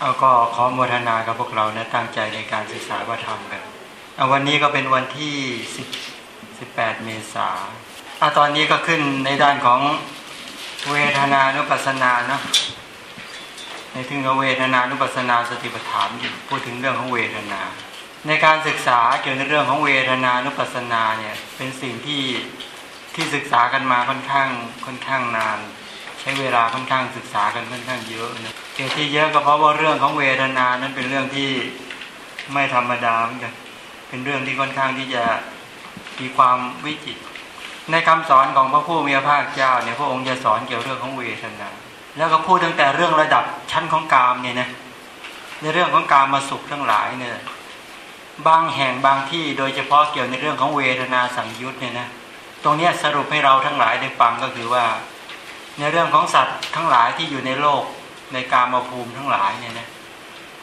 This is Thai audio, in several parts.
เอาก็ขอโมทนากับพวกเรานะตั้งใจในการศึกษาว่าธรรมกันเอาวันนี้ก็เป็นวันที่สิบสิบแปดเมษาเอาตอนนี้ก็ขึ้นในด้านของเวทนานุปัสสนาเนาะในถึงเวทนานุปัสสนาสติปัฏฐานพูดถึงเรื่องของเวทนา ในการศึกษาเกี่ยวกับเรื่องของเวทนานุปัสสนาเนี่ยเป็นสิ่งที่ที่ศึกษากันมาค่อนข้างค่อนข้างนาน ใช้เวลาค่อนข้างศึกษากันค่อนข้างเยอะนะ เกี่ยที่เยอะก็เพราะว่าเรื่องของเวทนานั้นเป็นเรื่องที่ไม่ธรรมดาเหมือนกันเป็นเรื่องที่ค่อนข้างที่จะมีความวิจิตรในคำสอนของพระผู้มีพระภาคเจ้าเนี่ยพระองค์จะสอนเกี่ยวเรื่องของเวทนา แล้วก็พูดตั้งแต่เรื่องระดับชั้นของกามเนี่ยนะในเรื่องของกามมาสุขทั้งหลายเนี่ยบางแห่งบางที่โดยเฉพาะเกี่ยวในเรื่องของเวทนาสังยุตเนี่ยนะตรงนี้สรุปให้เราทั้งหลายได้ฟังก็คือว่า ในเรื่องของสัตว์ทั้งหลายที่อยู่ในโลก ในกามภูมิทั้งหลายเนี่ยนะ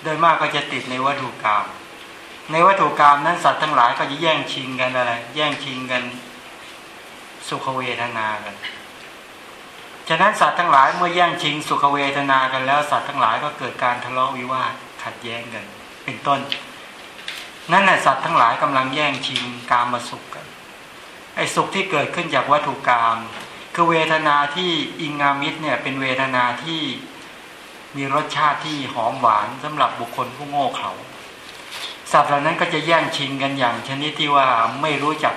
โดยมากก็จะติดในวัตถุกรรมในวัตถุกรรมนั้นสัตว์ทั้งหลายก็จะแย่งชิงกันอะไร แย่งชิงกันสุขเวทนากัน ฉะนั้นสัตว์ทั้งหลายเมื่อแย่งชิงสุขเวทนากันแล้วสัตว์ทั้งหลายก็เกิดการทะเลาะวิวาทขัดแย้งกัน เป็นต้น นั่นแหละสัตว์ทั้งหลายกำลังแย่งชิงกามมาสุขกัน ไอ้สุขที่เกิดขึ้นจากวัตถุกรรมคือเวทนาที่อิงามิตเนี่ยเป็นเวทนาที่ มีรสชาติที่หอมหวานสำหรับบุคคลผู้โง่เขลาสัตว์เหล่านั้นก็จะแย่งชิงกันอย่างชนิดที่ว่าไม่รู้จัก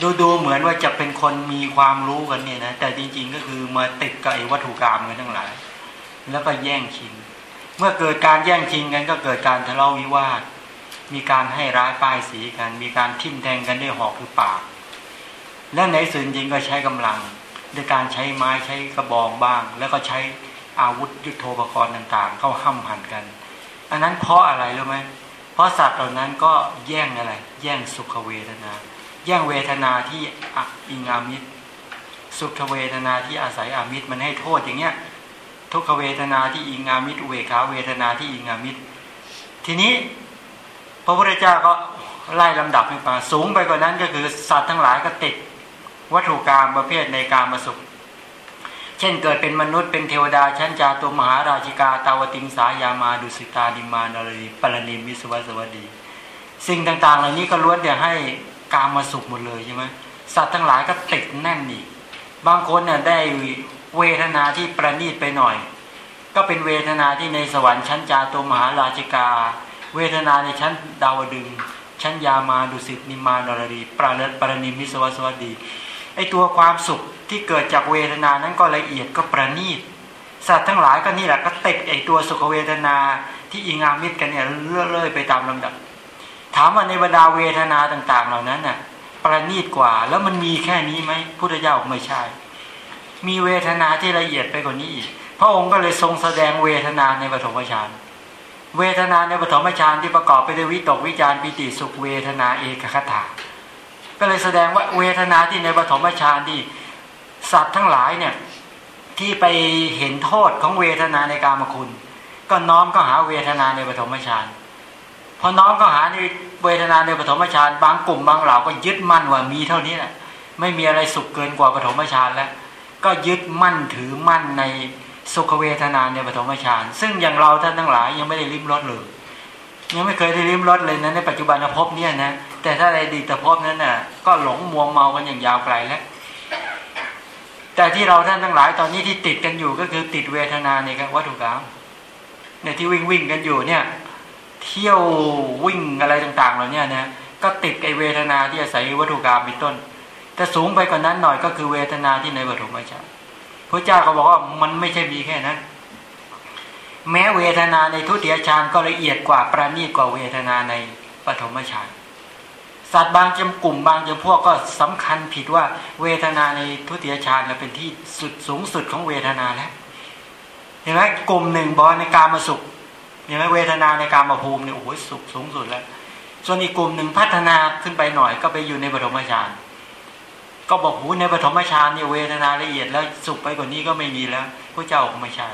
ดูดูเหมือนว่าจะเป็นคนมีความรู้กันเนี่ยนะแต่จริง ๆ ก็คือมาติดกับไอ้วัตถุกรรมกันทั้งหลาย แล้วก็แย่งชิง เมื่อเกิดการแย่งชิงกันก็เกิดการทะเลาะวิวาท มีการให้ร้ายป้ายสีกัน มีการทิ่มแทงกันด้วยหอกหรือปาก และในส่วนจริงก็ใช้กำลังด้วยการใช้ไม้ใช้กระบองบ้าง แล้วก็ใช้ อาวุธยุโทโธปกรณ์ต่างๆ เข้าห้ำหันกัน อันนั้นเพราะอะไรรู้ไหมเพราะสัตว์เหล่านั้นก็แย่งอะไร แย่งสุขเวทนา แย่งเวทนาที่อิงอามิตร สุขเวทนาที่อาศัยอามิตรมันให้โทษอย่างเงี้ยทุกขเวทนาที่อิงอามิตรเวขาเวทนาที่อิงอามิตร ทีนี้ พระพุทธเจ้าก็ไล่ลำดับไปมาสูงไปกว่านั้นก็คือสัตว์ทั้งหลายก็ติด วัตถุกรรมประเภทในการมาสุข เช่นเกิดเป็นมนุษย์เป็นเทวดาชั้นจาตัวมหาราชิกาตาวติงสายามาดุสิตาดิมานรีปรณิมิสวัสวัสดี สิ่งต่างๆ เหล่านี้ก็ล้วนแต่ให้กามมาสุขหมดเลยใช่ไหมสัตว์ทั้งหลายก็ติดแน่นอีกบางคนเนี่ยได้เวทนาที่ประณีตไปหน่อย ก็เป็นเวทนาที่ในสวรรค์ชั้นจาตัวมหาราชิกา เวทนาในชั้นดาวดึง ชั้นยามาดุสิตนิมานรดีปราณปรณิมิสวัสวัสดีไอตัวความสุข ที่เกิดจากเวทนานั้นก็ละเอียดก็ประณีตสัตว์ทั้งหลายก็นี่แหละก็ติดไอตัวสุขเวทนาที่อิงามิตรกันเนี่ยเลื่อยๆไปตามลำดับ ถามว่าในบรรดาเวทนาต่าง ๆ เหล่านั้นน่ะประณีตกว่าแล้วมันมีแค่นี้ไหมพุทธเจ้าไม่ใช่ มีเวทนาที่ละเอียดไปกว่านี้อีกพระองค์ก็เลยทรงแสดงเวทนาในปฐมฌานเวทนาในปฐมฌานที่ประกอบไปด้วยวิตกวิจารปิติสุขเวทนาเอกคตาก็เลยแสดงว่าเวทนาที่ในปฐมฌานที่ สัตว์ทั้งหลายเนี่ยที่ไปเห็นโทษของเวทนาในกามคุณ ก็น้อมก็หาเวทนาในปฐมฌานพอน้อมก็หาในเวทนาในปฐมฌานบางกลุ่มบางเหล่าก็ยึดมั่นว่ามีเท่านี้แหละไม่มีอะไรสุขเกินกว่าปฐมฌานแล้ว ก็ยึดมั่นถือมั่นในสุขเวทนาในปฐมฌานซึ่งอย่างเราท่านทั้งหลายยังไม่ได้ริมรสเลยยังไม่เคยได้ริมรสเลยนะในปัจจุบันภพเนี่ยนะแต่ถ้าในดีตภพนั้นน่ะก็หลงมัวเมากันอย่างยาวไกลแล้ว แต่ที่เราท่านทั้งหลายตอนนี้ที่ติดกันอยู่ก็คือติดเวทนาในวัตถุกรรมเนี่ยที่วิ่งวิ่งกันอยู่เนี่ยเที่ยววิ่งอะไรต่างๆเหล่านี้นะก็ติดไอเวทนาที่อาศัยวัตถุกรรมเป็นต้นแต่สูงไปกว่านั้นหน่อยก็คือเวทนาที่ในวัตถุไม่ใช่พระเจ้าก็บอกว่ามันไม่ใช่มีแค่นั้น แม้เวทนาในทุติยฌานก็ละเอียดกว่าประณีตกว่าเวทนาในปฐมฌาน สัตว์บางจำกลุ่มบางจำพวกก็สำคัญผิดว่าเวทนาในทุติยฌานเป็นที่สุดสูงสุดของเวทนาแล้วเห็นไหมกลุ่มหนึ่งบอกในการมาสุขเห็นไหมเวทนาในการมาภูมิเนี่ยโอ้โหสุขสูงสุดแล้ว ส่วนอีกกลุ่มหนึ่งพัฒนาขึ้นไปหน่อยก็ไปอยู่ในปฐมฌานก็บอกหูในปฐมฌานเนี่ยเวทนาละเอียดแล้วสุขไปกว่านี้ก็ไม่มีแล้วพระเจ้าไม่ใช่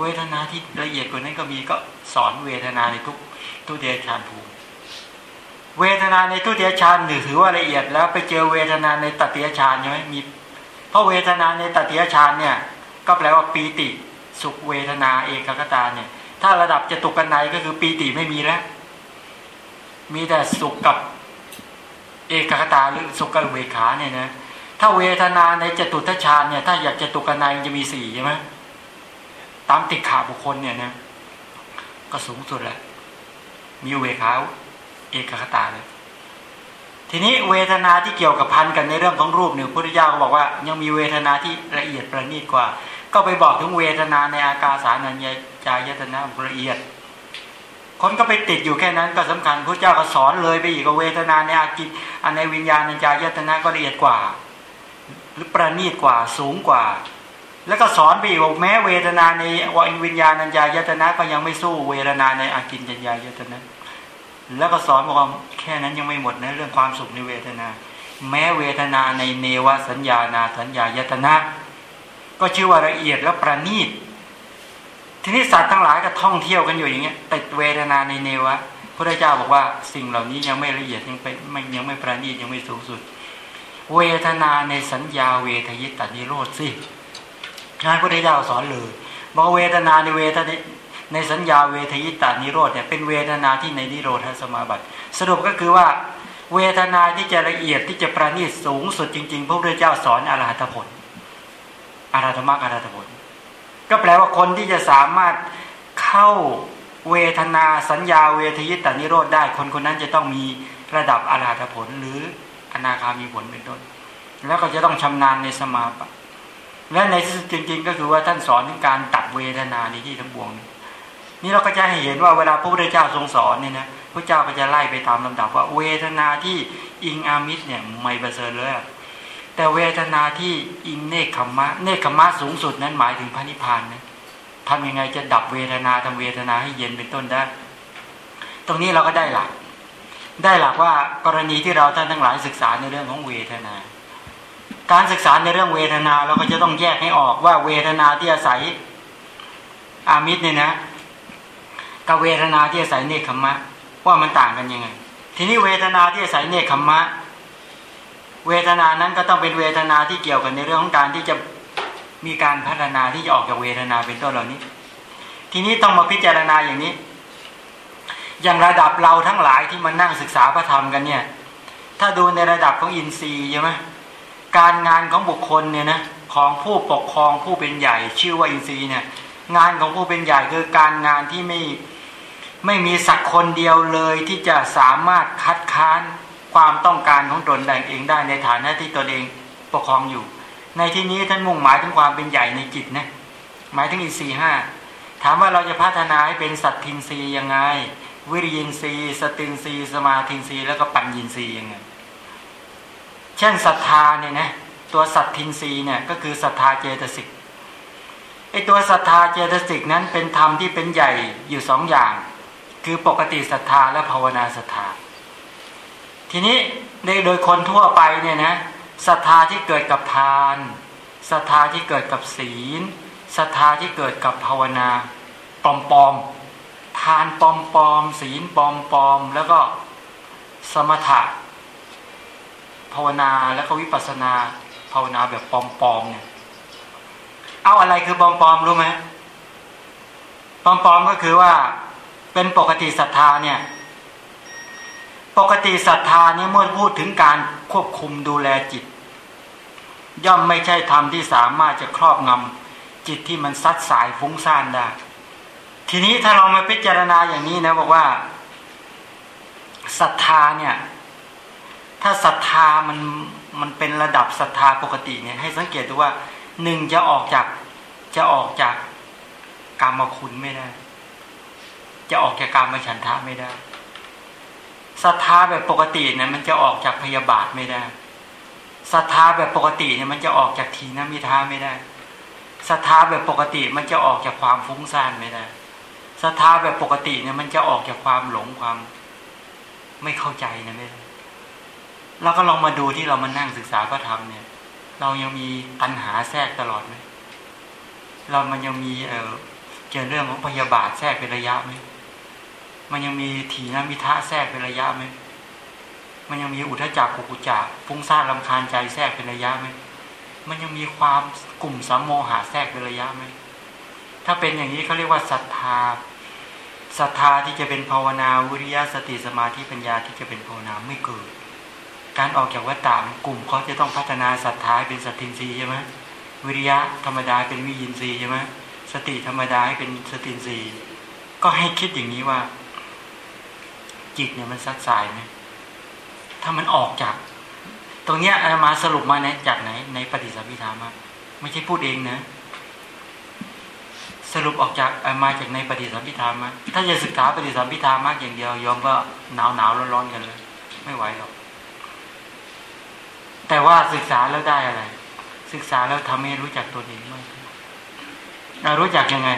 เวทนาที่ละเอียดกว่านั้นก็มีก็สอนเวทนาในทุกทุติยฌานภูมิ เวทนาในทุติยฌานหรือถือว่าละเอียดแล้วไปเจอเวทนาในตติยฌานใช่ไหมมีเพราะเวทนาในตติยฌานเนี่ย ก็แปลว่าปีติ สุขเวทนาเอกคตาเนี่ย ถ้าระดับจตุกันในก็คือปีติไม่มีแล้ว มีแต่สุขกับเอกคตาหรือสุขกับเวขาเนี่ยนะถ้าเวทนาในจตุทัชฌานเนี่ย ถ้าอยากจตุกันในจะมีสี่ใช่ไหมตามติดขาบุคคลเนี่ยนะก็สูงสุดแหละมีเวขา เอกคตาเลย ทีนี้เวทนาที่เกี่ยวกับพันกันในเรื่องของรูปหนึ่งพุทธเจ้าก็บอกว่า ยังมีเวทนาที่ละเอียดประณีตกว่า ก็ไปบอกถึงเวทนาในอากาสานัญญาจายตนะละเอียด คนก็ไปติดอยู่แค่นั้นก็สำคัญพระเจ้าก็สอนเลยไปอีกว่าเวทนาในอากิจอันในวิญญาณญจายตนะก็ละเอียดกว่า หรือประณีตกว่าสูงกว่าแล้วก็สอนไปอีกว่าแม้เวทนาในวิญญาณัญญายตนะก็ยังไม่สู้เวทนาในอากินจัญญายตนะ แล้วก็สอนบอกว่าแค่นั้นยังไม่หมดนะเรื่องความสุขในเวทนา แม้เวทนาในเนวสัญญานาสัญญายตนะ ก็ชื่อว่าละเอียดและประณีตทีนี้สัตว์ทั้งหลายก็ท่องเที่ยวกันอยู่อย่างเงี้ยติดเวทนาในเนวะพระเจ้าบอกว่าสิ่งเหล่านี้ยังไม่ละเอียดยังไปไม่ยังไม่ประณีตยังไม่สูงสุด เวทนาในสัญญาเวทยิตานิโรธสิงานพระเจ้าสอนเลยบอกเวทนาในเวทนา ในสัญญาเวทยิตานิโรธเนี่ยเป็นเวทนาที่ในนิโรธสมาบัติ สรุปก็คือว่า เวทนาที่จะละเอียดที่จะประณีตสูงสุดจริง ๆ พระพุทธเจ้าสอนอรหัตผลอรหัตมรรคอรหัตผล ก็แปลว่าคนที่จะสามารถเข้าเวทนาสัญญาเวทยิตานิโรธได้ คนคนนั้นจะต้องมีระดับอรหัตผลหรืออนาคามีผลเป็นต้น แล้วก็จะต้องชำนาญในสมาบัติและในที่สุดจริง ๆ ก็คือว่าท่านสอนถึงการตัดเวทนาในที่ทั้งปวงนี่ นี่เราก็จะให้เห็นว่าเวลาพระพุทธเจ้าทรงสอนเนี่ยนะพระเจ้าก็จะไล่ไปตามลำดับว่าเวทนาที่อิงอามิตรเนี่ยไม่ประเสริฐเลยแต่เวทนาที่อิงเนคขมะ เนคขมะสูงสุดนั้นหมายถึงพระนิพพานนะทำยังไงจะดับเวทนาทำเวทนาให้เย็นเป็นต้นได้ ตรงนี้เราก็ได้หลัก ได้หลักว่ากรณีที่เราท่านทั้งหลายศึกษาในเรื่องของเวทนา การศึกษาในเรื่องเวทนาเราก็จะต้องแยกให้ออกว่าเวทนาที่อาศัยอามิตรเนี่ยนะ กับเวทนาที่อาศัยเนคขมะ ว่ามันต่างกันยังไง ทีนี้เวทนาที่อาศัยเนคขมะ เวทนานั้นก็ต้องเป็นเวทนาที่เกี่ยวกันในเรื่องของการที่จะมีการพัฒนาที่จะออกจากเวทนาเป็นต้นเหล่านี้ ทีนี้ต้องมาพิจารณาอย่างนี้ อย่างระดับเราทั้งหลายที่มานั่งศึกษาพระธรรมกันเนี่ย ถ้าดูในระดับของอินทรีย์ใช่ไหมการงานของบุคคลเนี่ยนะของผู้ปกครองผู้เป็นใหญ่ ชื่อว่าอินทรีย์เนี่ยงานของผู้เป็นใหญ่คือการงานที่ไม่ ไม่มีสักคนเดียวเลยที่จะสามารถคัดค้านความต้องการของตนเองได้ในฐานะที่ตนเองปกครองอยู่ ในที่นี้ท่านมุ่งหมายถึงความเป็นใหญ่ในจิตนะหมายถึงอินทรีห้าถามว่าเราจะพัฒนาให้เป็นสัตทินรียังไง วิริยินรีสตินรีสมาธินรีแล้วก็ปัญญินรียังไงเช่นศรัทธาเนี่ยนะตัวสัตทินรีเนี่ยก็คือศรัทธาเจตสิกไอตัวศรัทธาเจตสิกนั้นเป็นธรรมที่เป็นใหญ่อยู่สองอย่าง คือปกติศรัทธาและภาวนาศรัทธา ทีนี้ในโดยคนทั่วไปเนี่ยนะศรัทธาที่เกิดกับทานศรัทธาที่เกิดกับศีลศรัทธาที่เกิดกับภาวนาปอมปอมทานปอมปอมศีลปอมปอมแล้วก็สมถะภาวนาแล้วก็วิปัสนาภาวนาแบบปอมปอมเนี่ยเอาอะไรคือปอมปอมรู้ไหมปอมปอมก็คือว่า เป็นปกติศรัทธาเนี่ย ปกติศรัทธานี่เมื่อพูดถึงการควบคุมดูแลจิต ย่อมไม่ใช่ธรรมที่สามารถจะครอบงำจิตที่มันซัดสายฟุ้งซ่านได้ ทีนี้ถ้าเรามาพิจารณาอย่างนี้นะบอกว่าศรัทธาเนี่ย ถ้าศรัทธามันมันเป็นระดับศรัทธาปกติเนี่ย ให้สังเกตดูว่าหนึ่งจะออกจากจะออกจากกรรมคุณไม่ได้ จะออกจากการมาฉันทะไม่ได้ศรัทธาแบบปกติเนี่ยมันจะออกจากพยาบาทไม่ได้ศรัทธาแบบปกติเนี่ยมันจะออกจากทีนมิทาไม่ได้ศรัทธาแบบปกติมันจะออกจากความฟุ้งซ่านไม่ได้ศรัทธาแบบปกติเนี่ยมันจะออกจากความหลงความ ไม่เข้าใจนะไม่ได้เราก็ลองมาดูที่เรามานั่งศึกษาพระธรรมเนี่ย เรายังมีปัญหาแทรกตลอดไหมเรามันยังมีเออเกี่ยวเรื่องของพยาบาทแทรกเป็นระยะไหม มันยังมีถีนมิทะแทรกเป็นระยะไหมมันยังมีอุทจักกุกุจักฟุ้งซ่านลำคาญใจแทรกเป็นระยะไหมมันยังมีความกลุ่มสัมโมหะแทรกเป็นระยะไหมถ้าเป็นอย่างนี้เขาเรียกว่าศรัทธาศรัทธาที่จะเป็นภาวนาวิริยะสติสมาธิปัญญาที่จะเป็นภาวนาไม่เกิด การออกจากวัฏฏะกลุ่มเขาจะต้องพัฒนาศรัทธาเป็นสัตทินรีใช่ไหมวิริยะธรรมดาเป็นวิยินรีใช่ไหมสติธรรมดาให้เป็นสตินรีก็ให้คิดอย่างนี้ว่า จิตเนี่ยมันซัดสายไหมถ้ามันออกจาก ตรงเนี้ยอามาสรุปมาในจากไหน ในปฏิสัมพิธามาไม่ใช่พูดเองนะสรุปออกจากมาจากในปฏิสัมพิธามาถ้าจะศึกษาปฏิสัมพิธามากอย่างเดียวยอมก็หนาวหนาวร้อนร้อนกันเลย ไม่ไหวหรอก แต่ว่าศึกษาแล้วได้อะไร ศึกษาแล้วทำให้รู้จักตัวเองมากเรารู้จักยังไง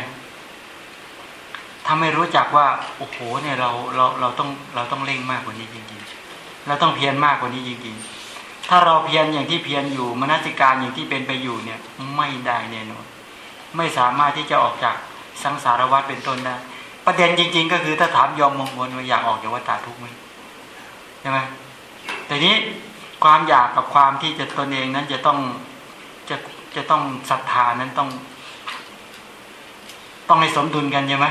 ถ้าไม่รู้จักว่าโอ้โหเนี่ยเราเราเราต้องเราต้องเร่งมากกว่านี้จริงๆเราต้องเพียรมากกว่านี้จริงๆ ถ้าเราเพียรอย่างที่เพียรอยู่มนสิการอย่างที่เป็นไปอยู่เนี่ยไม่ได้แน่นอนไม่สามารถที่จะออกจากสังสารวัฏเป็นต้นได้ ประเด็นจริง ๆ ก็คือถ้าถามยอมมงคลว่าอยากออกจากวัฏฏะทุกข์ไหมใช่ไหมแต่นี้ความอยากกับความที่จะตนเองนั้นจะต้องจะจะต้องศรัทธานั้นต้อง ต้องให้สมดุลกันใช่ไหม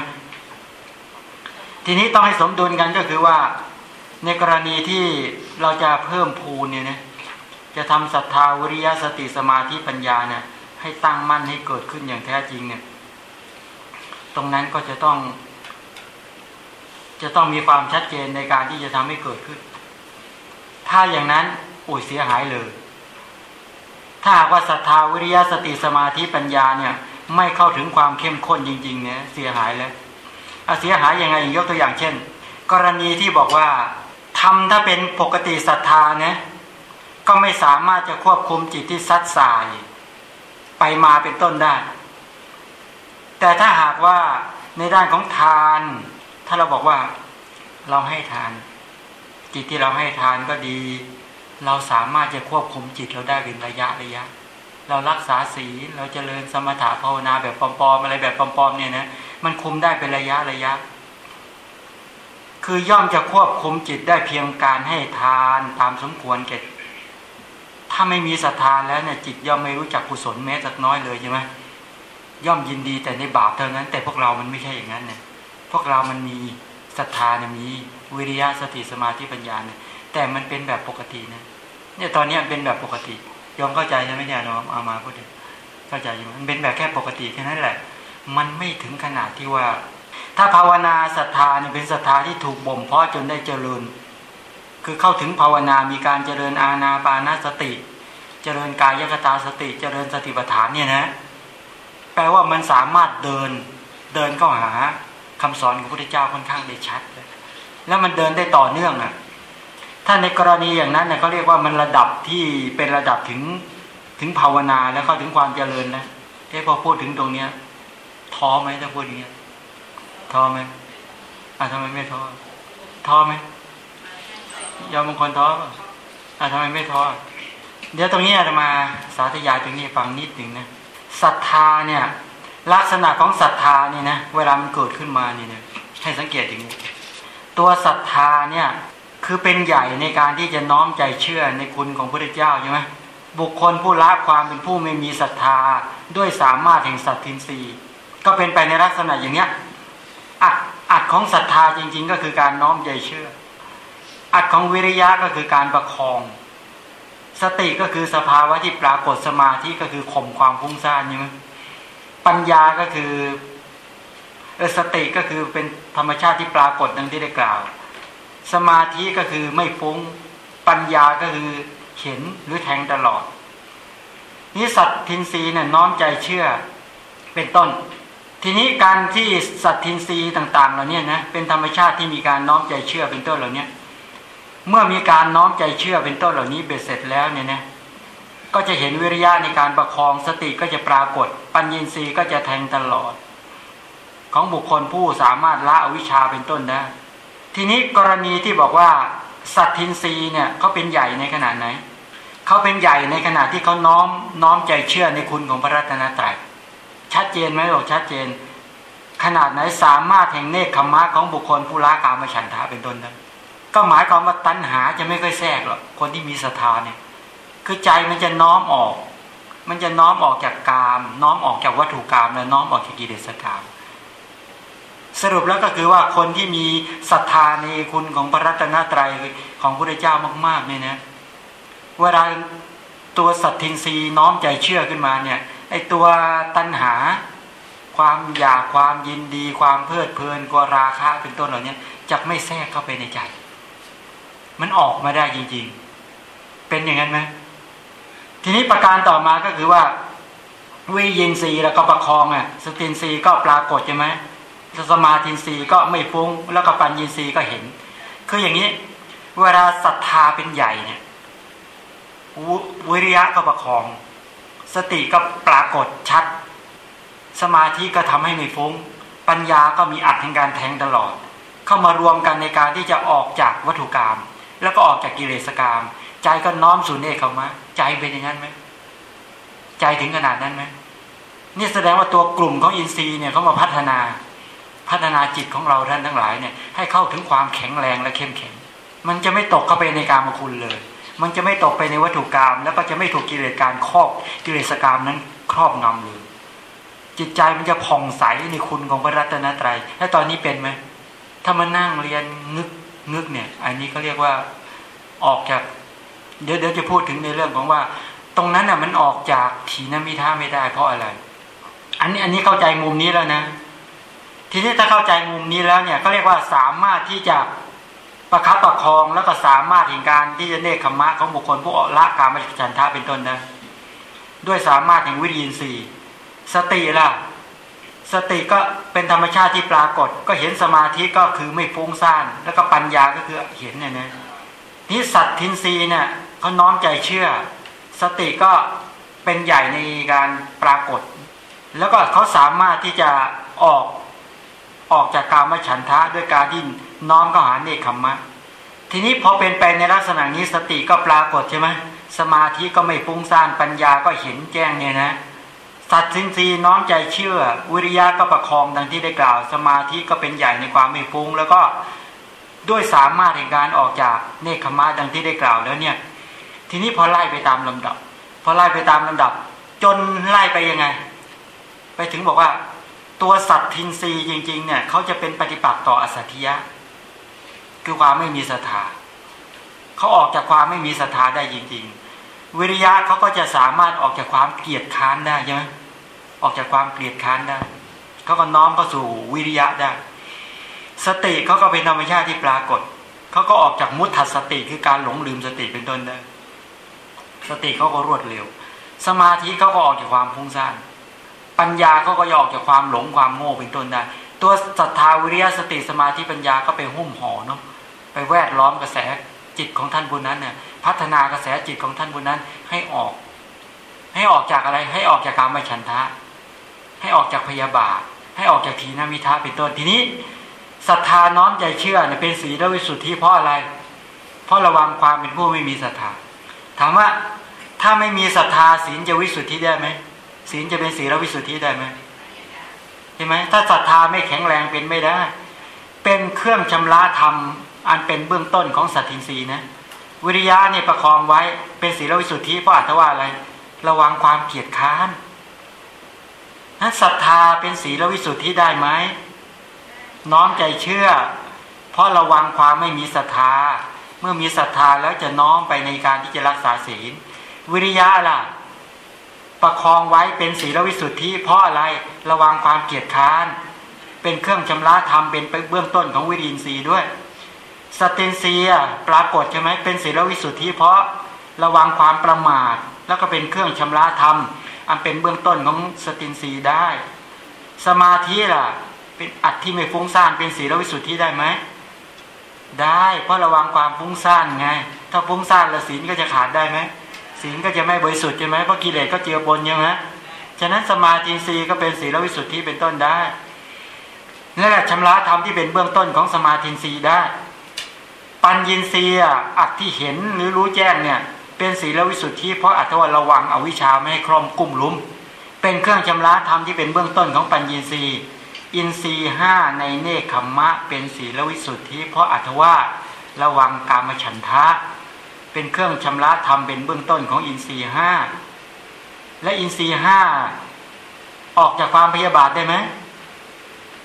ทีนี้ต้องให้สมดุลกันก็คือว่า ในกรณีที่เราจะเพิ่มภูเนี่ยนะจะทำศรัทธาวิริยะสติสมาธิปัญญาเนี่ย ให้ตั้งมั่นให้เกิดขึ้นอย่างแท้จริงเนี่ย ตรงนั้นก็จะต้อง จะต้องมีความชัดเจนในการที่จะทำให้เกิดขึ้น ถ้าอย่างนั้นอุ้ยเสียหายเลย ถ้าว่าศรัทธาวิริยะสติสมาธิปัญญาเนี่ย ไม่เข้าถึงความเข้มข้นจริงๆเนี่ยเสียหายแล้ว เสียหายยังไงยกตัวอย่างเช่น กรณีที่บอกว่าทำถ้าเป็นปกติศรัทธาเนี่ยก็ไม่สามารถจะควบคุมจิตที่ซัดสาย ไปมาเป็นต้นได้ แต่ถ้าหากว่าในด้านของทาน ถ้าเราบอกว่าเราให้ทาน จิตที่เราให้ทานก็ดี เราสามารถจะควบคุมจิตเราได้เป็นระยะระยะ เรารักษาศีลเราจเจริญสมถะภาวนาแบบปลอมๆอะไรแบบปลอมๆเนี่ยนะมันคุมได้เป็นระยะระยะ คือย่อมจะควบคุมจิตได้เพียงการให้ทานตามสมควรเกตถ้าไม่มีศรัทธาแล้วเนี่ยจิตย่อมไม่รู้จักกุศลแม้สักน้อยเลยใช่ไหมย่อมยินดีแต่ในบาปเท่านั้น แต่พวกเรามันไม่ใช่อย่างนั้นเนี่ยพวกเรามันมีศรัทธาเนี่ยมีวิริยะสติสมาธิปัญญาเนี่ยแต่มันเป็นแบบปกตินะเนี่ยตอนนี้เป็นแบบปกติ ยอมเข้าใจใช่ไหมเนี่ยน้องเอามาพูดเข้าใจไหมมันเป็นแบบแค่ปกติแค่นั้นแหละ มันไม่ถึงขนาดที่ว่า ถ้าภาวนาศรัทธาเนี่ยเป็นศรัทธาที่ถูกบ่มเพาะจนได้เจริญ คือเข้าถึงภาวนามีการเจริญอาณาปานาสติ เจริญกายกตาสติ เจริญสติปัฏฐานเนี่ยนะแปลว่ามันสามารถเดินเดินเข้าหาคำสอนของพระพุทธเจ้าค่อนข้างได้ชัด แล้วมันเดินได้ต่อเนื่องอะ ถ้าในกรณีอย่างนั้นเนี่ยเขาเรียกว่ามันระดับที่เป็นระดับถึงถึงภาวนาแล้วเข้าถึงความเจริญนะที่พอพูดถึงตรงเนี้ยท้อไหมถ้าพูดอย่างนี้ท้อไหมอะทำไมไม่ท้อท้อไหมยอมบางคนท้ออะทำไมไม่ท้อเดี๋ยวตรงนี้จะมาสาธยายตรงนี้ฟังนิดหนึ่งนะศรัทธาเนี่ย ลักษณะของศรัทธานี่นะเวลามันเกิดขึ้นมานี่นะให้สังเกตอย่างนี้ ตัวศรัทธาเนี่ย คือเป็นใหญ่ในการที่จะน้อมใจเชื่อในคุณของพระเจ้าใช่ไหมบุคคลผู้ละความเป็นผู้ไม่มีศรัทธา ด้วยสามารถแห่งสัตทินรีก็เป็นไปในลักษณะอย่างเนี้ยอัดอัดของศรัทธาจริง ๆ ก็คือการน้อมใจเชื่อ อัดของวิริยะก็คือการประคอง สติก็คือสภาวะที่ปรากฏสมาธิก็คือข่มความฟุ้งซ่านใช่ไหมปัญญาก็คือเออสติก็คือเป็นธรรมชาติที่ปรากฏดังที่ได้กล่าว สมาธิก็คือไม่ฟุง้ง ปัญญาก็คือเห็นหรือแทงตลอดนี่สัตทินรีเนี่ยน้อมใจเชื่อเป็นต้น ทีนี้การที่สัตทินรีต่างๆเหล่านี้นะเป็นธรรมชาติที่มีการน้อมใจเชื่อเป็นต้นเหล่านี้เมื่อมีการน้อมใจเชื่อเป็นต้นเหล่านี้เบ็ดเสร็จแล้วเนี่ยนะก็จะเห็นวิริยะในการประคองสติก็จะปรากฏ ปัญญีสีก็จะแทงตลอด ของบุคคลผู้สามารถละอวิชชาเป็นต้นได้ ทีนี้กรณีที่บอกว่าสัตทินรีเนี่ยเขาเป็นใหญ่ในขนาดไหนเขาเป็นใหญ่ในขณะที่เขาน้อมน้อมใจเชื่อในคุณของพระรัตนตรัยชัดเจนไหมบอกชัดเจน ขนาดไหนสามารถแห่งเนคขมะของบุคคลผู้ละกามฉันทาเป็นต้นนั้นก็หมายความว่าตัณหาจะไม่ค่อยแทรกหรอกคนที่มีศรัทธาเนี่ย คือใจมันจะน้อมออก มันจะน้อมออกจากกาม น้อมออกจากวัตถุกรรมและน้อมออกจากกิเลสกรรม สรุปแล้วก็คือว่าคนที่มีศรัทธาในคุณของพระรัตนตรัยของพระเจ้ามากๆเนี่ยนะเวลาตัวสัตทินรีน้อมใจเชื่อขึ้นมาเนี่ยไอตัวตัณหา ความอยากความยินดี ความเพลิดเพลินกราคะเป็นต้นเหล่านี้จะไม่แทรกเข้าไปในใจ มันออกมาได้จริงๆ เป็นอย่างนั้นไหมทีนี้ประการต่อมาก็คือว่าวิยินรีแล้วก็ประคองอะสตินรีก็ปรากฏใช่ไหม สมาธินรีก็ไม่ฟุ้ง แล้วก็ปัญญินรีก็เห็น คืออย่างนี้ เวลาศรัทธาเป็นใหญ่เนี่ยวิริยะก็ประคอง สติก็ปรากฏชัด สมาธิก็ทำให้ไม่ฟุง้ง ปัญญาก็มีอัดแห่งการแทงตลอด เข้ามารวมกันในการที่จะออกจากวัตถุกรรมแล้วก็ออกจากกิเลสกรรมใจก็น้อมสู่เนคขมาใจเป็นอย่างนั้นไหมใจถึงขนาดนั้นไหมนี่แสดงว่าตัวกลุ่มของอินทรีย์เนี่ยเขามาพัฒนา พัฒนาจิตของเราท่านทั้งหลายเนี่ยให้เข้าถึงความแข็งแรงและเข้มแข็ง มันจะไม่ตกเข้าไปในการมคุณเลย มันจะไม่ตกไปในวัตถุกรรมแล้วก็จะไม่ถูกกิเลสการครอบกิเลสกรรมนั้นครอบงำเลย จิตใจมันจะผ่องใสในคุณของพระรัตนตรัยและตอนนี้เป็นไหมถ้ามานั่งเรียนงึกงึกเนี่ย อันนี้เขาเรียกว่าออกจาก เดี๋ยวเดี๋ยวจะพูดถึงในเรื่องของว่า ตรงนั้นน่ะมันออกจากถีนมิท่าไม่ได้เพราะอะไร อันนี้อันนี้เข้าใจมุมนี้แล้วนะ ทีนี้ถ้าเข้าใจมุมนี้แล้วเนี่ยก็เรียกว่าสามารถที่จะประคับประคองแล้วก็สามารถเห็นการที่จะเนคขมะของบุคคลผู้ละการมาฉันทาเป็นต้นได้ด้วยสามารถแห่งวิริยินทรีย์สติล่ะ สติก็เป็นธรรมชาติที่ปรากฏ ก็เห็นสมาธิก็คือไม่ฟุ้งซ่าน แล้วก็ปัญญาก็คือเห็นเนี่ยนะนี่สัตทินรีเนี่ยเขาน้อมใจเชื่อ สติก็เป็นใหญ่ในการปรากฏ แล้วก็เขาสามารถที่จะออก ออกจากกามฉันทะด้วยการที่น้อมเข้าหาเนคขมมะ ทีนี้พอเป็นไปในลักษณะนี้สติก็ปรากฏใช่ไหมสมาธิก็ไม่ฟุ้งซ่านปัญญาก็เห็นแจ้งเนี่ยนะสัตทินรีน้อมใจเชื่อ วิริยะก็ประคองดังที่ได้กล่าว สมาธิก็เป็นใหญ่ในความไม่ฟุ้ง แล้วก็ด้วยสามารถในการออกจากเนคขมาดังที่ได้กล่าวแล้วเนี่ย ทีนี้พอไล่ไปตามลำดับ พอไล่ไปตามลำดับ จนไล่ไปยังไง ไปถึงบอกว่า ตัวสัตทินรีจริง ๆ เนี่ยเขาจะเป็นปฏิปักษ์ต่ออสัตยะ คือความไม่มีศรัทธาเขาออกจากความไม่มีศรัทธาได้จริง ๆ วิริยะเขาก็จะสามารถออกจากความเกลียดค้านได้ใช่ไหมออกจากความเกลียดค้านได้เขาก็น้อมเข้าสู่วิริยะได้ สติเขาก็เป็นธรรมชาติที่ปรากฏเขาก็ออกจากมุตถัสติคือการหลงลืมสติเป็นต้นได้ สติเขาก็รวดเร็ว สมาธิเขาก็ออกจากความพุ่งซ่าน ปัญญาเขาก็ออกจากความหลงความโง่เป็นต้นได้ตัวศรัทธาวิริยะสติสมาธิปัญญาก็ไปหุ้มห่อเนาะไปแวดล้อมกระแสจิตของท่านบุญนั้นเนี่ยพัฒนากระแสจิตของท่านบุญนั้นให้ออก ให้ออกจากอะไรให้ออกจากการไม่ฉันทะ ให้ออกจากพยาบาท ให้ออกจากทีนามิทาเป็นต้นทีนี้ศรัทธาน้อมใจเชื่อเนี่ยเป็นศีลวิสุทธิเพราะอะไร เพราะระวังความเป็นผู้ไม่มีศรัทธาถามว่าถ้าไม่มีศรัทธาศีลจะวิสุทธิได้ไหม ศีลจะเป็นศีลวิสุทธิได้ไหมใช่ไหมถ้าศรัทธาไม่แข็งแรงเป็นไม่ได้ เป็นเครื่องชำระธรรม อันเป็นเบื้องต้นของสัตทินรีนะวิริยะเนี่ยประคองไว้เป็นศีลวิสุทธิเพราะอัตว่าอะไร ระวังความเกียดค้านนั้นศรัทธาเป็นศีลวิสุทธิได้ไหมน้อมใจเชื่อ เพราะระวังความไม่มีศรัทธา เมื่อมีศรัทธาแล้วจะน้อมไปในการที่จะรักษาศีล วิริยะล่ะ ประคองไว้เป็นศีลวิสุทธิ เพราะอะไรระวังความเกียจค้าน เป็นเครื่องชำระธรรมเป็นเบื้องต้นของวิริยนทรีย์ด้วย สตินรียปรากฏใช่ไหมเป็นศีลวิสุทธิ เพราะระวังความประมาท แล้วก็เป็นเครื่องชำระธรรม อันเป็นเบื้องต้นของสตินรีได้ สมาธิล่ะ เป็นอัดที่ไม่ฟุ้งซ่านเป็นศีลวิสุทธิได้ไหมได้ เพราะระวังความฟุ้งซ่านไง ถ้าฟุ้งซ่านละศีลก็จะขาดได้ไหม ศีลก็จะไม่บริสุทธิ์ใช่ไหมเพราะกิเลสก็เจือปนใช่ไหมฉะนั้นสมาธิสีก็เป็นศีลวิสุทธิเป็นต้นได้นั่นแหละชำระธรรมที่เป็นเบื้องต้นของสมาธิสีได้ ปัญญินรีอัดที่เห็นหรือรู้แจ้งเนี่ย เป็นศีลวิสุทธิเพราะอัตวาระวังอวิชชาไม่ให้ครอมกุ้มลุมเป็นเครื่องชำระธรรมที่เป็นเบื้องต้นของปัญญินรีอินทรีห้าในเนคขมมะเป็นศีลวิสุทธิเพราะอัตวาระวังกามฉันทะ เป็นเครื่องชำระธรรมเป็นเบื้องต้นของอินทรีห้าและอินทรีห้าออกจากความพยาบาทได้ไหม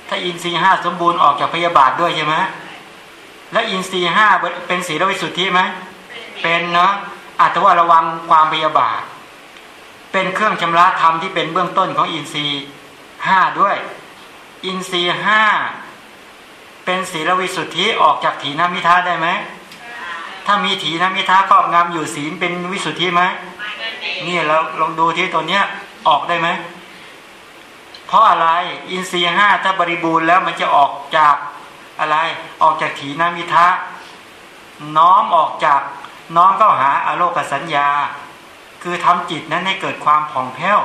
ถ้าอินทรีห้าสมบูรณ์ออกจากพยาบาทด้วยใช่ไหมและอินทรีห้าเป็นศีลวิสุทธิไหมเป็นเนาะอาจจะว่าระวังความพยาบาท เป็นเครื่องชำระธรรมที่เป็นเบื้องต้นของอินทรีห้าด้วย อินทรีห้าเป็นศีลวิสุทธิออกจากถีนมิทาได้ไหม ถ้ามีถีนมิทาครอบงำอยู่ศีลเป็นวิสุทธิไหมนี่เราลองดูที่ตัวเนี้ยออกได้ไหมเพราะอะไรอินทรีย์ห้าถ้าบริบูรณ์แล้วมันจะออกจากอะไร ออกจากถีนมิทะน้อมออกจากน้อมเข้าหาอโลกสัญญา คือทำจิตนั้นให้เกิดความผ่องแผ้ว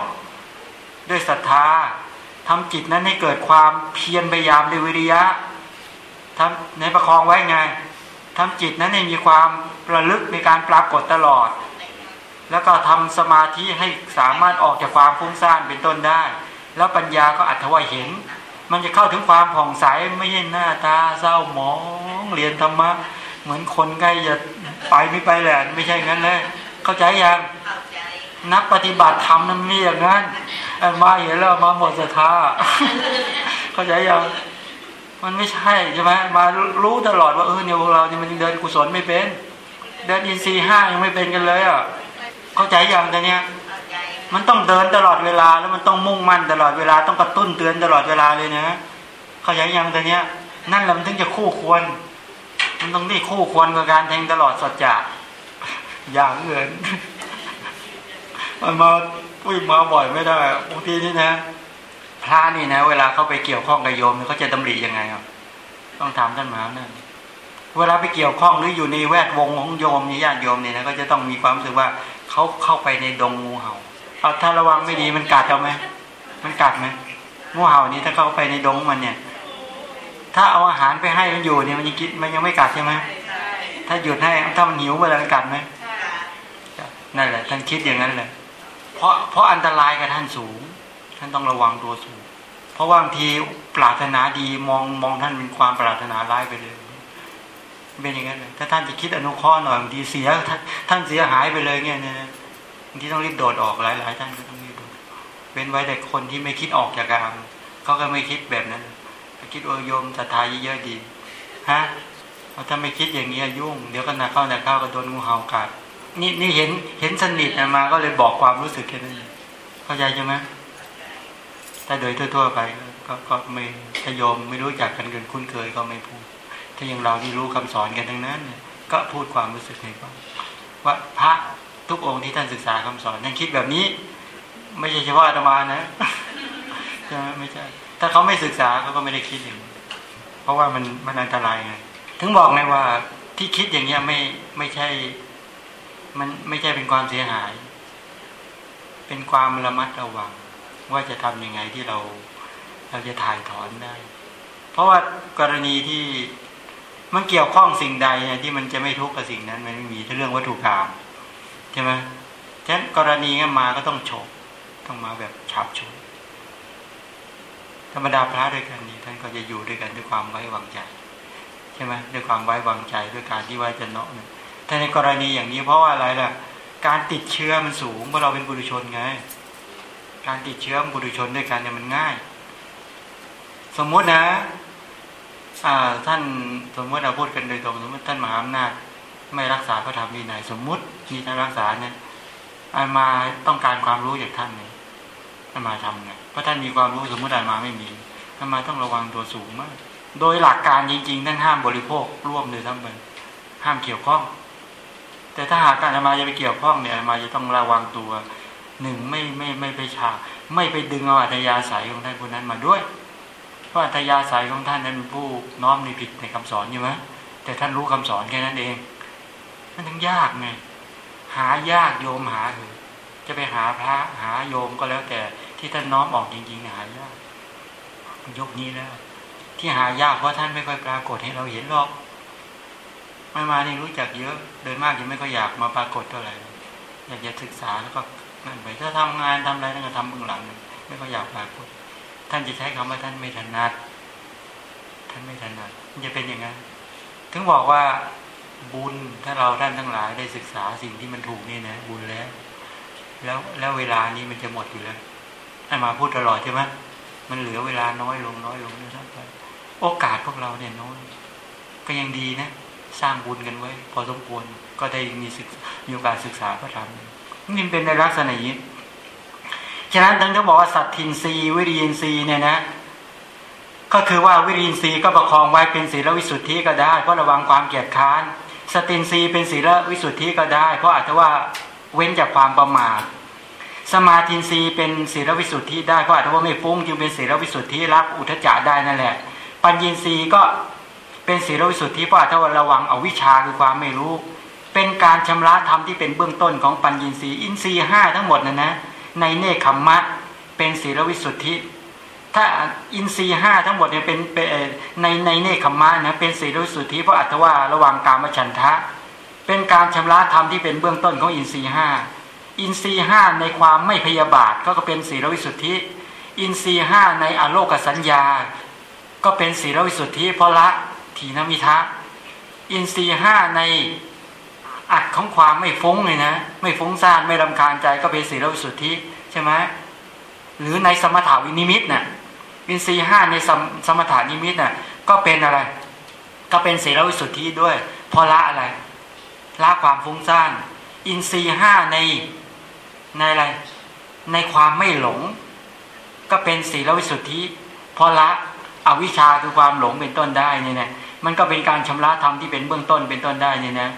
ด้วยศรัทธาทำจิตนั้นให้เกิดความเพียรพยายามด้วยวิริยะทำในประคองไว้ไง ทำจิตนั้นให้มีความระลึกในการปรากฏตลอด แล้วก็ทำสมาธิให้สามารถออกจากความฟุ้งซ่านเป็นต้นได้ แล้วปัญญาก็อัตว่าเห็น มันจะเข้าถึงความผ่องใสไม่ใช่หน้าตาเศร้าหมองเรียนธรรมะเหมือนคนใกล้จะไปไม่ไปแหละไม่ใช่งั้นเลยเข้าใจยังนักปฏิบัติธรรมนั้นม่อย่างนั้นมาเห็นแล้วมาหมดศรัทธาเข้าใจยัง มันไม่ใช่ใช่ไหมมารู้ตลอดว่าเออเนี่ยพวกเราเนี่ยมันเดินกุศลไม่เป็น เดินอินทรีย์ห้ายังไม่เป็นกันเลยอะเข้าใจยังแต่เนี้ยมันต้องเดินตลอดเวลาแล้วมันต้องมุ่งมั่นตลอดเวลาต้องกระตุ้นเตือนตลอดเวลาเลยนะเข้าใจยังแต่เนี้ยนั่นแหละมันถึงจะคู่ควร มันต้องได้คู่ควรกับการแทงตลอดสัจจะอย่างเงินมันมาปุ้ยมาบ่อยไม่ได้บางทีนี่นะ พระนี่นะ เวลาเขาไปเกี่ยวข้องกับโยมเขาจะดำริยังไงครับ ต้องถามท่านมหานั่นเวลาไปเกี่ยวข้องหรืออยู่ในแวดวงของโยมนี่ญาติโยมนี่นะก็จะต้องมีความรู้สึกว่าเขาเข้าไปในดงงูเห่าเอาถ้าระวังไม่ดีมันกัดเอาไหมมันกัดไหมงูเห่านี้ถ้าเข้าไปในดงมันเนี่ย ถ้าเอาอาหารไปให้มันอยู่เนี่ยมันยังกินมันยังไม่กัดใช่ไหมถ้าหยุดให้ถ้ามันหิวเมื่อไรมันกัดไหมนั่นแหละท่านคิดอย่างนั้นเลยเพราะเพราะอันตรายกับท่านสูง ท่านต้องระวังตัวสูง เพราะว่าบางทีปรารถนาดีมองมองท่านเป็นความปรารถนาร้ายไปเลยเป็นอย่างนั้นเลยถ้าท่านจะคิดอนุเคราะห์หน่อยบางทีเสียท่านเสียหายไปเลยเงี้ยนี่ยบางทีต้องรีบโดดออกหลายหลายท่านก็ต้องรีบโดดเว้นไว้แต่คนที่ไม่คิดออกจากกามเขาก็ไม่คิดแบบนั้นคิดโอโยมศรัทธาเยอะๆดีฮะถ้าไม่คิดอย่างนี้ยุ่ง เดี๋ยวก็นาเข้านาเข้าก็โดนงูเห่ากัดนี่นี่เห็นเห็นสนิทมาก็เลยบอกความรู้สึกแค่นั้นเข้าใจใช่ไหม ถ้าโดยทั่ว ๆ ไปก็ก็ไม่ถ้าโยมไม่รู้จักกันเกินคุ้นเคยก็ไม่พูด ถ้าอย่างเราที่รู้คำสอนกันทั้งนั้น ก็พูดความรู้สึกให้ฟังว่าพระทุกองค์ที่ท่านศึกษาคำสอนท่านคิดแบบนี้ ไม่ใช่เฉพาะอาตมานะใช่ไม่ใช่ ถ้าเขาไม่ศึกษาเขาก็ไม่ได้คิดอย่างนี้เพราะว่ามันมันอันตรายไงถึงบอกไงว่าที่คิดอย่างเงี้ยไม่ไม่ใช่ มันไม่ใช่เป็นความเสียหาย เป็นความระมัดระวัง ว่าจะทํำยังไงที่เราเราจะถ่ายถอนได้ เพราะว่ากรณีที่มันเกี่ยวข้องสิ่งใดที่มันจะไม่ทุกข์กับสิ่งนั้นมันไม่มีถ้าเรื่องวัตถุกรรมใช่ไหมฉะนั้นกรณีมาก็ต้องโฉบต้องมาแบบฉับโฉบธรรมดาพระด้วยกันนี่ท่านก็จะอยู่ด้วยกันด้วยความไว้วางใจใช่ไหมด้วยความไว้วางใจด้วยการที่ว่าจะเนาะเนี่ยแต่ในกรณีอย่างนี้เพราะว่าอะไรล่ะ การติดเชื้อมันสูงเพราะเราเป็นบุรุชนไง การติดเชื้อบุรุชนด้วยกันเนี่ยมันง่าย สมมุตินะอ่าท่านสมมติเราพูดกันโดยตรงสมมติท่านมหาอำนาจไม่รักษาพระธรรมวินัยสมมุติมีท่านรักษาเนี่ยอามาต้องการความรู้จากท่านเนี่ยอามาทำไงเพราะท่านมีความรู้สมมติอามาไม่มีอามาต้องระวังตัวสูงมาก โดยหลักการจริงๆท่านห้ามบริโภคร่วมเลยทั้งหมดห้ามเกี่ยวข้อง แต่ถ้าหากการมาจะไปเกี่ยวข้องเนี่ยมาจะต้องระวังตัว หนึ่งไม่ไม่ไม่ไปฉาไม่ไปดึงเอาอัตยาสายของท่านคนนั้นมาด้วย เพราะอัตยาสายของท่านนั้นผู้น้อมในผิดในคำสอนอยู่ไหมแต่ท่านรู้คำสอนแค่นั้นเองมันถึงยากไงหายากโยมหาเถอจะไปหาพระหาโยมก็แล้วแต่ที่ท่านน้อมออกจริงๆหายากยกนี้แล้ว ที่หายากเพราะท่านไม่ค่อยปรากฏให้เราเห็นหรอกมามานี่รู้จักเยอะ โดยมากยังไม่ก็อยากมาปรากฏเท่าไหร่อยากจะศึกษาแล้วก็ นั่นไปถ้าทำงานทำอะไรนั่นก็ทำเบื้องหลังไม่ก็อยากปรากฏท่านจะใช้คำว่าท่านไม่ถนัดท่านไม่ถนัดมันจะเป็นอย่างนั้นถึงบอกว่าบุญถ้าเราท่านทั้งหลายได้ศึกษาสิ่งที่มันถูกนี่นะบุญแล้ว แล้วแล้วเวลานี้มันจะหมดอยู่แล้วให้มาพูดตลอดใช่ไหมมันเหลือเวลาน้อยลงน้อยลงด้วยซ้ำไปโอกาสพวกเราเนี่ยน้อยก็ยังดีนะ สร้างบุญกันไว้ พอสมควรก็ได้มีศึกมีโอกาสศึกษาพระธรรม นี่เป็นในลักษณะนี้ฉะนั้นทั้งที่บอกว่าสัตทินรีวิริยินรีเนี่ยนะ ก็คือว่าวิริยินรีก็ประคองไว้เป็นศีลวิสุทธิก็ได้ เพราะระวังความเกียจค้าน สตินรีเป็นศีลวิสุทธิก็ได้ เพราะอาจจะว่าเว้นจากความประมาทสมาธินรีเป็นศีลวิสุทธิได้เพราะอาจจะว่าไม่ฟุ้งจึงเป็นศีลวิสุทธิรักอุทจจะได้นั่นแหละ ปัญญินรีก็เป็นศีลวิสุทธิเพราะอาจจะว่าระวังเอาวิชาคือความไม่รู้ เป็นการชำระธรรมที่เป็นเบื้องต้นของปัญญินรีอินทรีห้าทั้งหมดนะนะในเนคขมมะเป็นศีลวิสุทธิ ถ้าอินทรีห้าทั้งหมดเนี่ยเป็นในในเนคขมมะนะเป็นศีลวิสุทธิเพราะอัตว่าระวังกามฉันทะ เป็นการชำระธรรมที่เป็นเบื้องต้นของอินทรีห้าอินทรีห้าในความไม่พยาบาทก็เป็นศีลวิสุทธิ อินทรีห้าในอาโลกสัญญา ก็เป็นศีลวิสุทธิเพราะละถีนมิทธะอินทรีย์ห้าใน อรรถของความไม่ฟุ้งเลยนะ ไม่ฟุ้งซ่านไม่รำคาญใจก็เป็นศีลวิสุทธิใช่ไหมหรือในสมถาวินิมิตนะ่ะอินทรีห้าในสมสมถานิมิตนะ่ะก็เป็นอะไร ก็เป็นศีลวิสุทธิด้วยเพราะละอะไรละความฟุ้งซ่านอินทรีห้าในในอะไร ในความไม่หลง ก็เป็นศีลวิสุทธิเพราะละอวิชชาคือความหลงเป็นต้นได้เนี่ยนะมันก็เป็นการชำระธรรมที่เป็นเบื้องต้นเป็นต้นได้เนี่ยนะ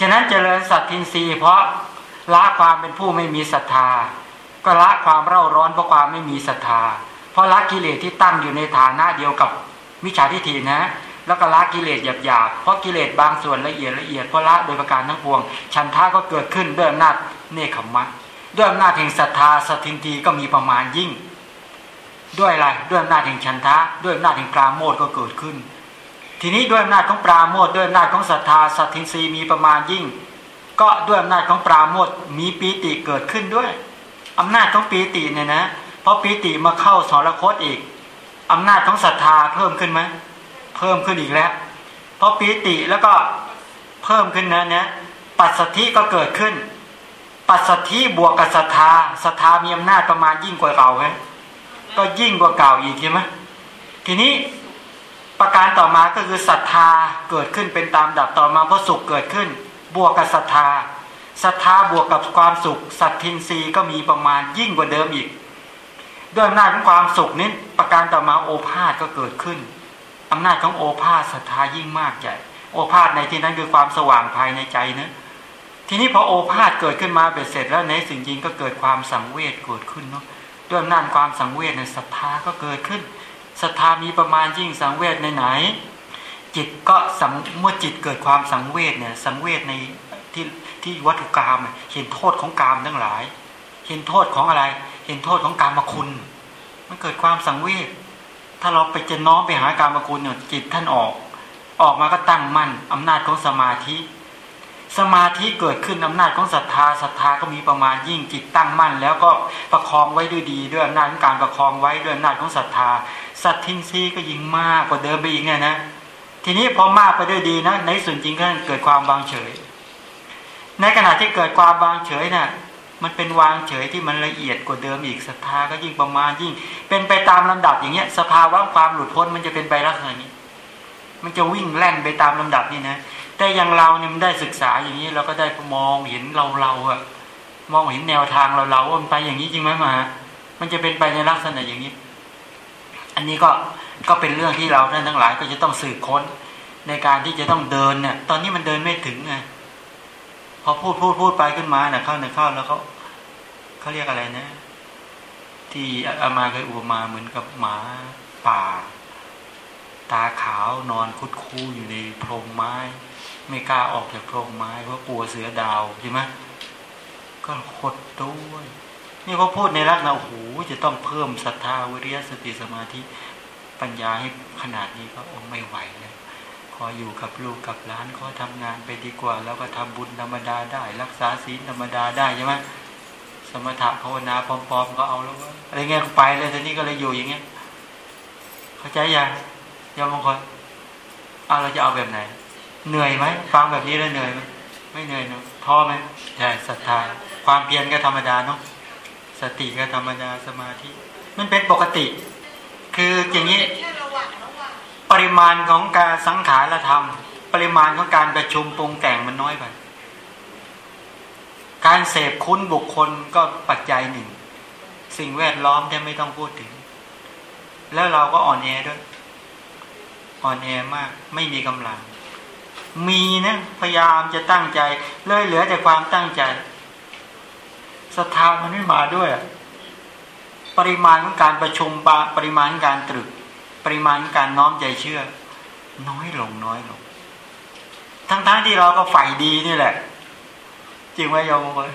ฉะนั้นเจริญสัตทินรีเพราะละความเป็นผู้ไม่มีศรัทธา ก็ละความเร่าร้อนเพราะความไม่มีศรัทธา เพราะละกิเลสที่ตั้งอยู่ในฐานะเดียวกับมิจฉาทิฏฐินะ แล้วก็ละกิเลสหยาบๆเพราะกิเลสบางส่วนละเอียดละเอียดเพราะละโดยประการทั้งปวง ฉันทาก็เกิดขึ้นด้วยอำนาจเนคขมะด้วยอำนาจแห่งศรัทธาสัตทินรีก็มีประมาณยิ่ง ด้วยอะไรด้วยอำนาจแห่งฉันทะด้วยอำนาจแห่งปราโมทก็เกิดขึ้น ทีนี้ด้วยอำนาจของปราโมทด้วยอำนาจของศรัทธาสัตทินรีมีประมาณยิ่ง ก็ด้วยอำนาจของปราโมทมีปีติเกิดขึ้นด้วยอำนาจของปีติเนี่ยนะเพราะปีติมาเข้าสรคตอีกอำนาจของศรัทธาเพิ่มขึ้นไหมเพิ่มขึ้นอีกแล้ว เพราะปีติแล้วก็เพิ่มขึ้นนะเนี่ยปัสสธิก็เกิดขึ้น ปัสสธิบวกกับศรัทธาศรัทธามีอำนาจประมาณยิ่งกว่าเก่าไหมก็ยิ่งกว่าเก่าอีกใช่ไหมทีนี้ ประการต่อมาก็คือศรัทธาเกิดขึ้นเป็นตามดับต่อมาเพราะสุขเกิดขึ้น บวกกับศรัทธาศรัทธาบวกกับความสุขสัตทินรีก็มีประมาณยิ่งกว่าเดิมอีก ด้วยอำนาจของความสุขนี้ประการต่อมาโอภาษก็เกิดขึ้นอำนาจของโอภาษศรัทธายิ่งมากใหญ่ โอภาษในที่นั้นคือความสว่างภายในใจนะทีนี้พอโอภาษเกิดขึ้นมาเบ็ดเสร็จแล้วในสิ่งจริงก็เกิดความสังเวชเกิดขึ้นเนาะด้วยอำนาจความสังเวชในศรัทธาก็เกิดขึ้น ศรัทธามีประมาณยิ่งสังเวชในไหน จิตก็สังเมื่อจิตเกิดความสังเวชเนี่ยสังเวชในที่ที่วัตถุกรรมเห็นโทษของกรรมทั้งหลาย เห็นโทษของอะไร เห็นโทษของกรรมคุณ มันเกิดความสังเวชถ้าเราไปจะน้อมไปหากรรมคุณเนี่ยจิตท่านออก ออกมาก็ตั้งมั่นอำนาจของสมาธิ สมาธิเกิดขึ้นอำนาจของศรัทธาศรัทธาก็มีประมาณยิ่งจิตตั้งมั่น แล้วก็ประคองไว้ด้วยดีด้วยอำนาจของการประคองไว้ด้วยอำนาจของศรัทธา สัตทินซีก็ยิ่งมากกว่าเดิมไปอีกไงนะ ทีนี้พอมากไปด้วยดีนะ ในส่วนจริงก็เกิดความวางเฉย ในขณะที่เกิดความวางเฉยนะ่ะมันเป็นวางเฉยที่มันละเอียดกว่าเดิมอีกศรัทธาก็ยิ่งประมาณยิ่ง เป็นไปตามลำดับอย่างเงี้ย สภาวะความหลุดพ้นมันจะเป็นไปลักษณะนี้ มันจะวิ่งแล่นไปตามลำดับนี่นะแต่อย่างเราเนี่ยมันได้ศึกษาอย่างนี้เราก็ได้มองเห็นเราเราอะมองเห็นแนวทางเราเราว่ามันไปอย่างนี้จริงไหมมา มันจะเป็นไปในลักษณะอย่างนี้ อันนี้ก็ก็เป็นเรื่องที่เราท่านทั้งหลายก็จะต้องสืบค้นในการที่จะต้องเดินเนี่ย ตอนนี้มันเดินไม่ถึงไงพอพูดพูดพูดไปขึ้นมาเนี่ยเข้าเนี่ยเข้าแล้วเขาเขาเรียกอะไรนะ ที่อามาเคยอุปมาเหมือนกับหมาป่า ตาขาวนอนคุดคู่อยู่ในโพรงไม้ ไม่กล้าออกจากโพรงไม้เพราะกลัวเสือดาวใช่ไหมก็ขดด้วย นี่เขาพูดในรักนะโอ้โหจะต้องเพิ่มศรัทธาวิริยสติสมาธิปัญญาให้ขนาดนี้ก็ไม่ไหวเลยขออยู่กับลูกกับหลานขอทำงานไปดีกว่า แล้วก็ทำบุญธรรมดาได้ รักษาศีลธรรมดาได้ใช่ไหมสมถะภาวนาพร้อมๆก็เอาแล้วอะไรเงี้ยไปเลยทีนี้ก็เลยอยู่อย่างเงี้ย เข้าใจยังยอมบางคนเอาเราจะเอาแบบไหน เหนื่อยไหมฟังแบบนี้แล้วเหนื่อยไหมไม่เหนื่อยเนาะทท้อไหมใช่ศรัทธาความเพียรก็ธรรมดาเนาะ สติก็ธรรมดาสมาธิ มันเป็นปกติ คืออย่างนี้ปริมาณของการสังขารธรรม ปริมาณของการประชุมปรุงแต่งมันน้อยไปการเสพคุ้นบุคคลก็ปัจจัยหนึ่ง สิ่งแวดล้อมที่ไม่ต้องพูดถึง แล้วเราก็อ่อนแอด้วยอ่อนแอมาก ไม่มีกำลัง มีนะพยายามจะตั้งใจ เลยเหลือแต่ความตั้งใจ ศรัทธามันไม่มาด้วยอะปริมาณของการประชุมปปริมาณการตรึก ปริมาณการน้อมใจเชื่อ น้อยลงน้อยลง ทั้งๆทที่เราก็ฝ่ายดีนี่แหละ จริงไหมโยมเอย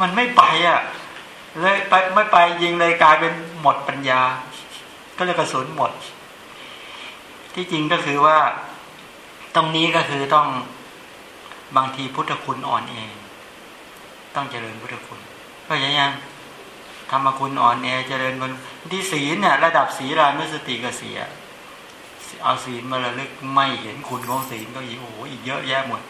มันไม่ไปอะ เลยไปไม่ไปยิงเลยกลายเป็นหมดปัญญา ก็เลยกระสุนหมด ที่จริงก็คือว่า ตรงนี้ก็คือต้องบางทีพุทธคุณอ่อนเอง ต้องเจริญพุทธคุณ ก็ยังยังธรรมคุณอ่อนแอเจริญบนที่ศีลเนี่ยระดับศีลานุสติก็เสียเอาศีลมาระลึกไม่เห็นคุณของศีลก็อีกโอ้โหอีกเยอะแยะหมด